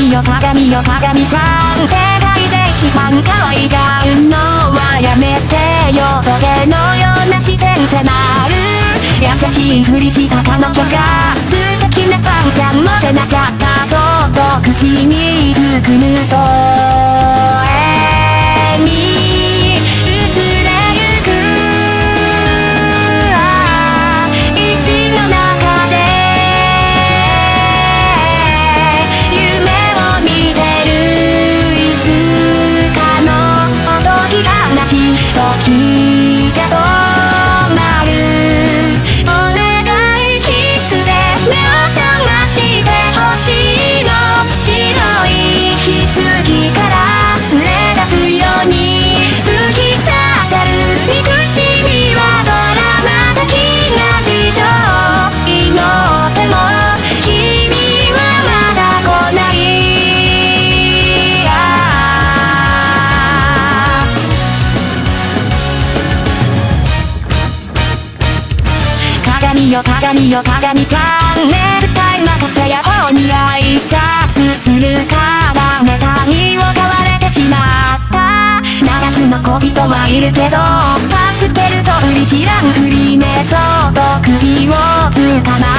鏡よ鏡よ鏡さん世界で一番可愛がうのはやめてよ。トゲのよ。うな自然迫る優しいふりした彼女が素敵なパンさんもてなさったそっと口に含むとえ鏡よ鏡よ鏡さんネクタイ任せやほうに挨拶するからネタに置かわれてしまった長くの小人はいるけど助けるぞ売り知らんふりねそっと首をつかま